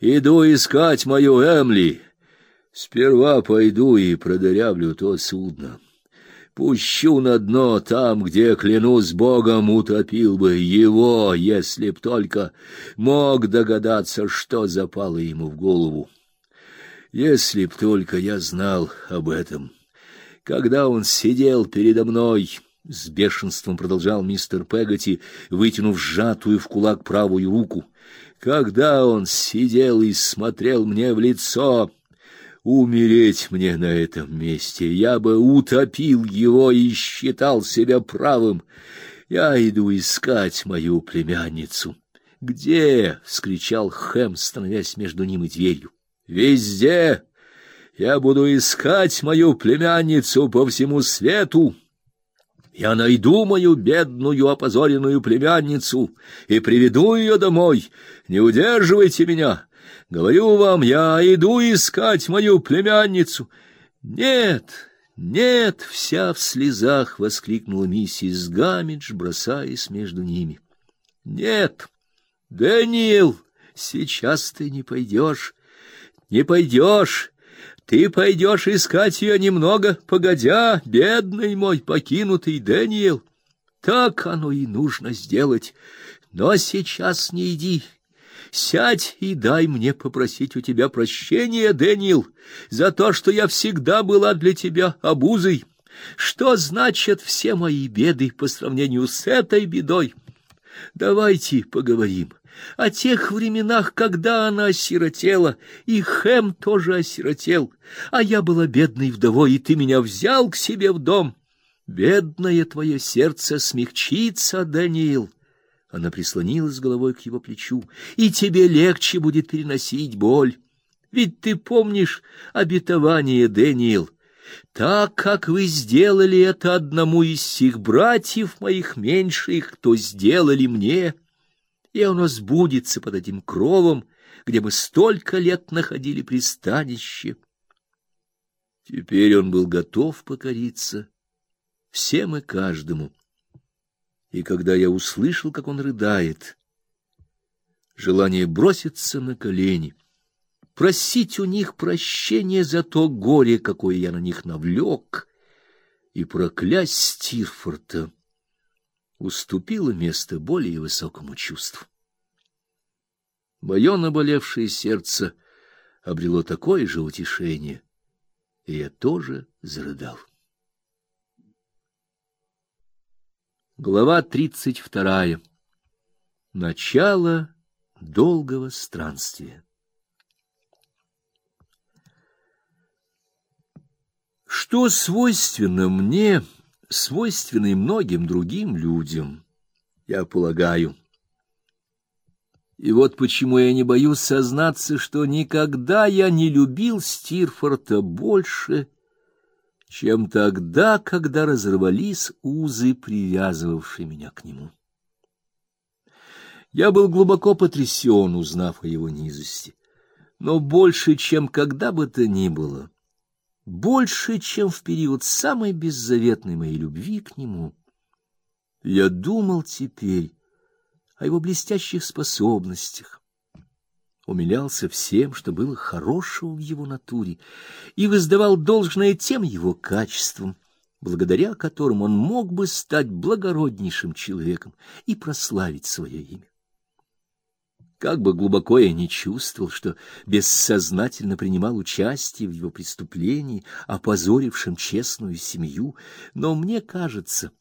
Иду искать мою Эмли. Сперва пойду и продырявлю то судно. Пущу на дно там, где, клянусь Богом, утопил бы его, если б только мог догадаться, что запало ему в голову. Если б только я знал об этом. Когда он сидел передо мной, с бешенством продолжал мистер Пегати, вытянув сжатую в кулак правую руку, когда он сидел и смотрел мне в лицо, Умереть мне на этом месте, я бы утопил его и считал себя правым. Я иду искать мою племянницу. Где? вскричал Хэм, становясь между ним и дверью. Везде. Я буду искать мою племянницу по всему свету. Я найду мою бедную опозоренную племянницу и приведу ее домой. Не удерживайте меня. Говорю вам, я иду искать мою племянницу. Нет, нет, вся в слезах воскликнула миссис Гамидж, бросаясь между ними. Нет, Дэниел, сейчас ты не пойдешь, не пойдешь. Ты пойдешь искать ее немного погодя, бедный мой покинутый Дэниел. Так оно и нужно сделать. Но сейчас не иди, Сядь и дай мне попросить у тебя прощения, Дэниел, за то, что я всегда была для тебя обузой. Что значат все мои беды по сравнению с этой бедой? Давайте поговорим о тех временах, когда она осиротела, и Хэм тоже осиротел, а я была бедной вдовой, и ты меня взял к себе в дом. Бедное твое сердце смягчится, Даниил, она прислонилась головой к его плечу. И тебе легче будет переносить боль. Ведь ты помнишь обетование, Дэниел. Так как вы сделали это одному из сих братьев моих меньших, кто сделали мне, и оно сбудется под этим кровом, где мы столько лет находили пристанище. Теперь он был готов покориться всем и каждому и когда я услышал, как он рыдает, желание броситься на колени, просить у них прощения за то горе, какое я на них навлек, и проклясть Стирфорта, уступило место более высокому чувству. Мое наболевшее сердце обрело такое же утешение, и я тоже зарыдал. Глава тридцать вторая. Начало долгого странствия. Что свойственно мне, свойственно и многим другим людям, я полагаю. И вот почему я не боюсь сознаться, что никогда я не любил Стирфорта больше, чем тогда, когда разорвались узы, привязывавшие меня к нему. Я был глубоко потрясен, узнав о его низости, но больше, чем когда бы то ни было, больше, чем в период самой беззаветной моей любви к нему, я думал теперь о его блестящих способностях, умилялся всем, что было хорошего в его натуре, и воздавал должное тем его качествам, благодаря которым он мог бы стать благороднейшим человеком и прославить свое имя. Как бы глубоко я ни чувствовал, что бессознательно принимал участие в его преступлении, опозорившем честную семью, но мне кажется,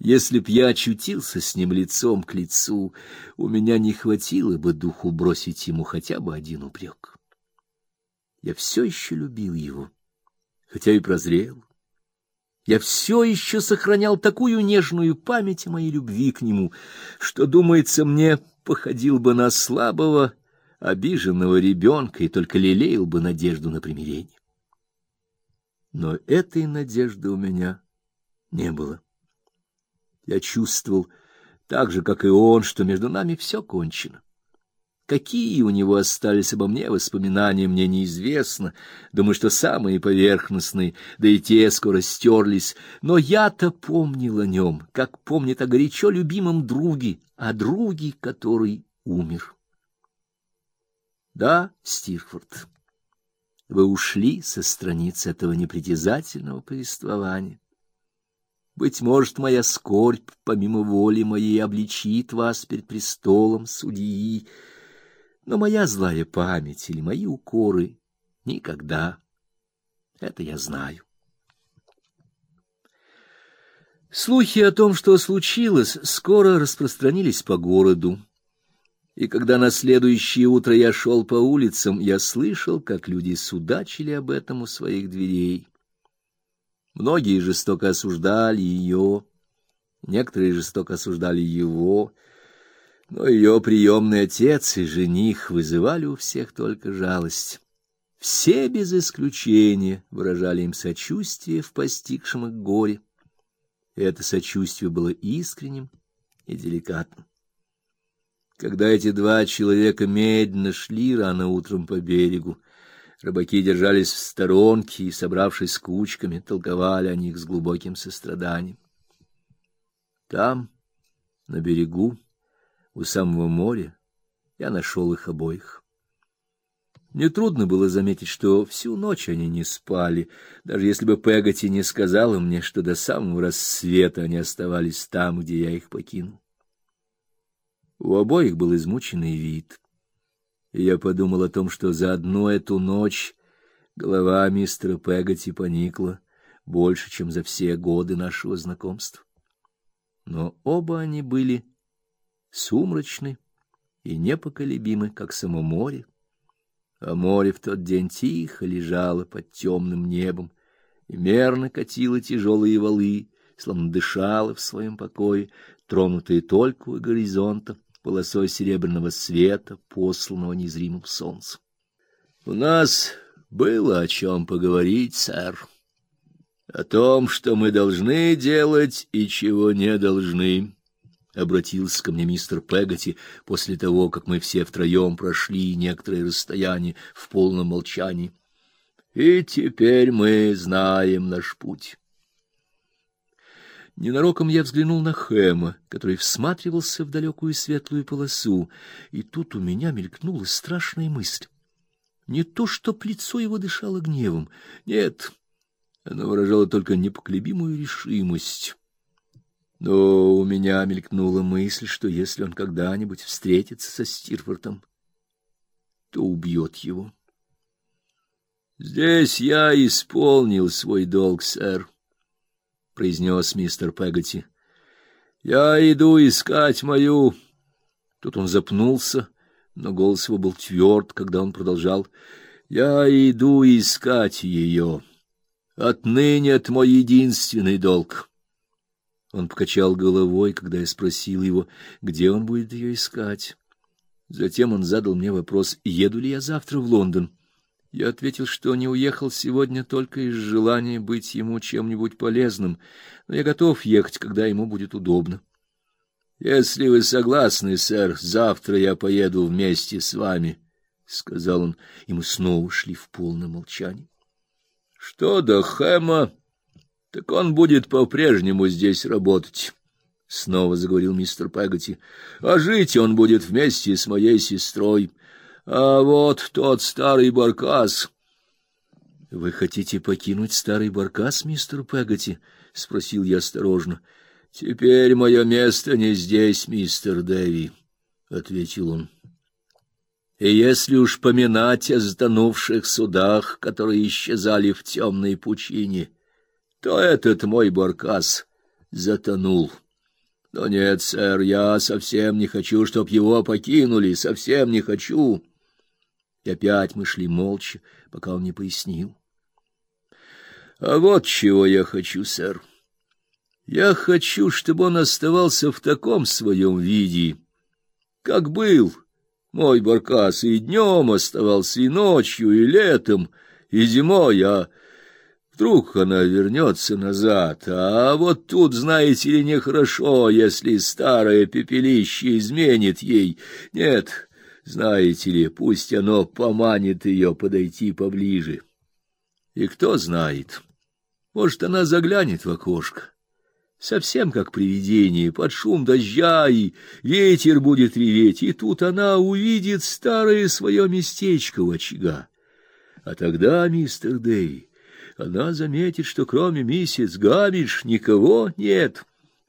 если б я очутился с ним лицом к лицу, у меня не хватило бы духу бросить ему хотя бы один упрек. Я все еще любил его, хотя и прозрел. Я все еще сохранял такую нежную память о моей любви к нему, что, думается мне, походил бы на слабого, обиженного ребенка и только лелеял бы надежду на примирение. Но этой надежды у меня не было. Я чувствовал, так же, как и он, что между нами все кончено. Какие у него остались обо мне воспоминания, мне неизвестно. Думаю, что самые поверхностные, да и те скоро стерлись. Но я-то помнил о нем, как помнит о горячо любимом друге, о друге, который умер. Да, Стирфорд, вы ушли со страниц этого непритязательного повествования. Быть может, моя скорбь, помимо воли моей, обличит вас перед престолом судьи, но моя злая память или мои укоры никогда. Это я знаю. Слухи о том, что случилось, скоро распространились по городу. И когда на следующее утро я шел по улицам, я слышал, как люди судачили об этом у своих дверей. Многие жестоко осуждали ее, некоторые жестоко осуждали его, но ее приемный отец и жених вызывали у всех только жалость. Все без исключения выражали им сочувствие в постигшем их горе. И это сочувствие было искренним и деликатным. Когда эти два человека медленно шли рано утром по берегу, Рыбаки держались в сторонке и, собравшись кучками, толковали о них с глубоким состраданием. Там, на берегу, у самого моря, я нашел их обоих. Нетрудно было заметить, что всю ночь они не спали, даже если бы Пегати не сказала мне, что до самого рассвета они оставались там, где я их покинул. У обоих был измученный вид и я подумал о том, что за одну эту ночь голова мистера Пегати поникла больше, чем за все годы нашего знакомства. Но оба они были сумрачны и непоколебимы, как само море. А море в тот день тихо лежало под темным небом и мерно катило тяжелые валы, словно дышало в своем покое, тронутые только у горизонта полосой серебряного света, посланного незримым солнцем. У нас было о чем поговорить, сэр. О том, что мы должны делать и чего не должны. Обратился ко мне мистер Пегати после того, как мы все втроем прошли некоторое расстояние в полном молчании. И теперь мы знаем наш путь. Ненароком я взглянул на Хэма, который всматривался в далекую светлую полосу, и тут у меня мелькнула страшная мысль. Не то, что лицо его дышало гневом, нет, оно выражало только непоколебимую решимость. Но у меня мелькнула мысль, что если он когда-нибудь встретится со Стирфортом, то убьет его. Здесь я исполнил свой долг, сэр произнес мистер Пегати. Я иду искать мою. Тут он запнулся, но голос его был тверд, когда он продолжал: Я иду искать ее. Отныне это мой единственный долг. Он покачал головой, когда я спросил его, где он будет ее искать. Затем он задал мне вопрос: еду ли я завтра в Лондон? Я ответил, что не уехал сегодня только из желания быть ему чем-нибудь полезным, но я готов ехать, когда ему будет удобно. Если вы согласны, сэр, завтра я поеду вместе с вами, сказал он, и мы снова шли в полном молчании. Что до Хэма, так он будет по-прежнему здесь работать. Снова заговорил мистер Пегати. А жить он будет вместе с моей сестрой. А вот тот старый баркас. Вы хотите покинуть старый баркас, мистер Пегати? спросил я осторожно. Теперь мое место не здесь, мистер Дэви, ответил он. И если уж поминать о затонувших судах, которые исчезали в темной пучине, то этот мой баркас затонул. Но нет, сэр, я совсем не хочу, чтоб его покинули, совсем не хочу. И опять мы шли молча, пока он не пояснил. А вот чего я хочу, сэр. Я хочу, чтобы он оставался в таком своем виде, как был мой баркас, и днем оставался, и ночью, и летом, и зимой, а вдруг она вернется назад. А вот тут, знаете ли, нехорошо, если старое пепелище изменит ей. Нет, знаете ли, пусть оно поманит ее подойти поближе. И кто знает, может, она заглянет в окошко, совсем как привидение, под шум дождя, и ветер будет реветь, и тут она увидит старое свое местечко у очага. А тогда, мистер Дэви, она заметит, что кроме миссис Гамиш никого нет,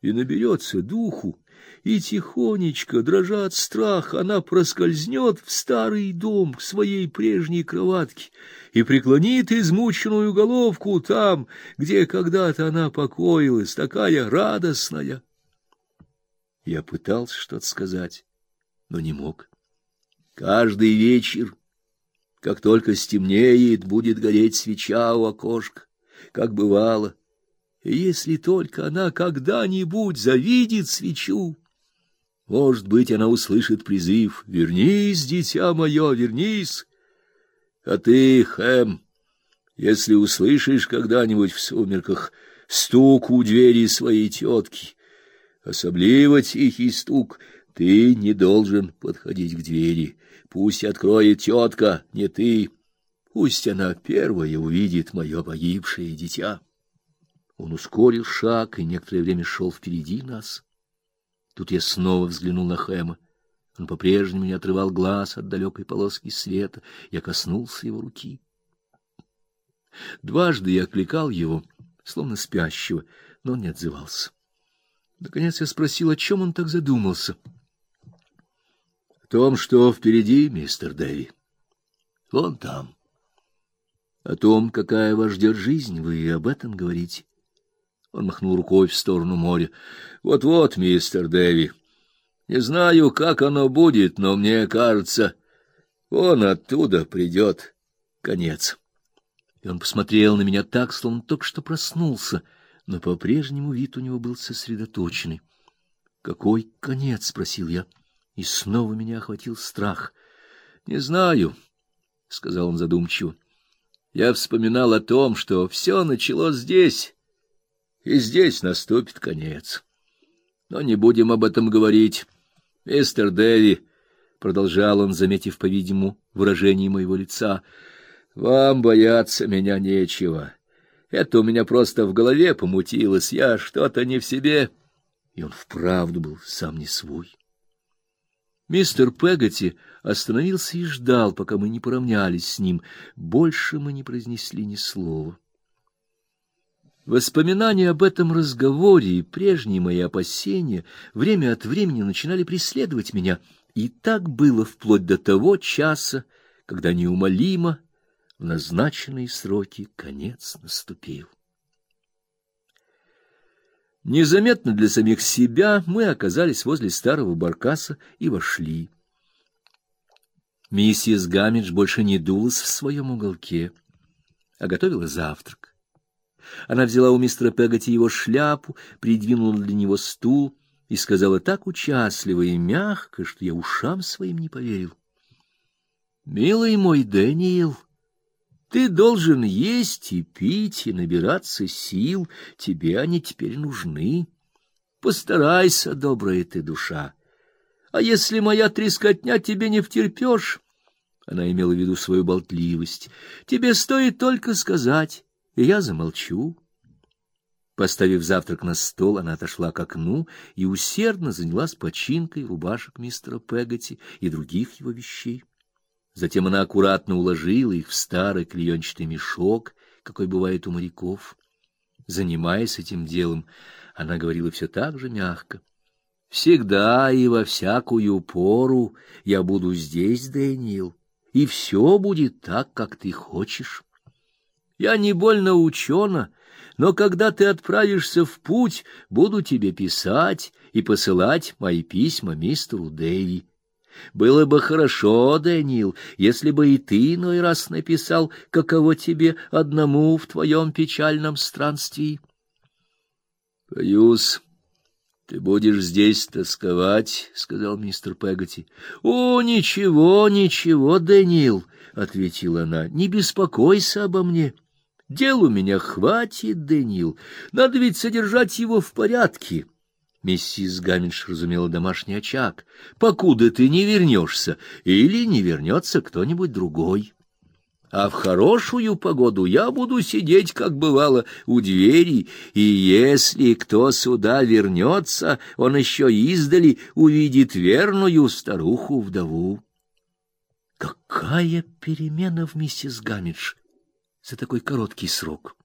и наберется духу, и тихонечко, дрожа от страха, она проскользнет в старый дом к своей прежней кроватке и преклонит измученную головку там, где когда-то она покоилась, такая радостная. Я пытался что-то сказать, но не мог. Каждый вечер, как только стемнеет, будет гореть свеча у окошка, как бывало. И если только она когда-нибудь завидит свечу, может быть, она услышит призыв «Вернись, дитя мое, вернись!» А ты, Хэм, если услышишь когда-нибудь в сумерках стук у двери своей тетки, особливо тихий стук, ты не должен подходить к двери. Пусть откроет тетка, не ты. Пусть она первая увидит мое погибшее дитя. Он ускорил шаг и некоторое время шел впереди нас. Тут я снова взглянул на Хэма. Он по-прежнему не отрывал глаз от далекой полоски света. Я коснулся его руки. Дважды я окликал его, словно спящего, но он не отзывался. Наконец я спросил, о чем он так задумался. — том, что впереди, мистер Дэви. Вон там. О том, какая вас ждет жизнь, вы об этом говорите. Он махнул рукой в сторону моря. Вот-вот, мистер Дэви. Не знаю, как оно будет, но мне кажется, он оттуда придет конец. И он посмотрел на меня так, словно только что проснулся, но по-прежнему вид у него был сосредоточенный. Какой конец, спросил я, и снова меня охватил страх. Не знаю, сказал он задумчиво. Я вспоминал о том, что все началось здесь и здесь наступит конец. Но не будем об этом говорить. Мистер Дэви, продолжал он, заметив, по-видимому, выражение моего лица, вам бояться меня нечего. Это у меня просто в голове помутилось, я что-то не в себе. И он вправду был сам не свой. Мистер Пегати остановился и ждал, пока мы не поравнялись с ним. Больше мы не произнесли ни слова. Воспоминания об этом разговоре и прежние мои опасения время от времени начинали преследовать меня, и так было вплоть до того часа, когда неумолимо в назначенные сроки конец наступил. Незаметно для самих себя мы оказались возле старого баркаса и вошли. Миссис Гамидж больше не дулась в своем уголке, а готовила завтрак. Она взяла у мистера Пегати его шляпу, придвинула для него стул и сказала так участливо и мягко, что я ушам своим не поверил. Милый мой Дэниел, ты должен есть и пить и набираться сил, тебе они теперь нужны. Постарайся, добрая ты душа. А если моя трескотня тебе не втерпёшь, она имела в виду свою болтливость, тебе стоит только сказать, и я замолчу. Поставив завтрак на стол, она отошла к окну и усердно занялась починкой рубашек мистера Пегати и других его вещей. Затем она аккуратно уложила их в старый клеенчатый мешок, какой бывает у моряков. Занимаясь этим делом, она говорила все так же мягко. Всегда и во всякую пору я буду здесь, Дэниел, и все будет так, как ты хочешь. Я не больно учена, но когда ты отправишься в путь, буду тебе писать и посылать мои письма мистеру Дэви. Было бы хорошо, Дэниел, если бы и ты иной раз написал, каково тебе одному в твоем печальном странствии. Боюсь, ты будешь здесь тосковать, сказал мистер Пегати. О, ничего, ничего, Дэниел, ответила она. Не беспокойся обо мне. Дел у меня хватит, Дэниел. Надо ведь содержать его в порядке. Миссис Гаминш разумела домашний очаг. Покуда ты не вернешься, или не вернется кто-нибудь другой. а в хорошую погоду я буду сидеть, как бывало, у двери, и если кто сюда вернется, он еще издали увидит верную старуху-вдову. Какая перемена в миссис Гамидж за такой короткий срок!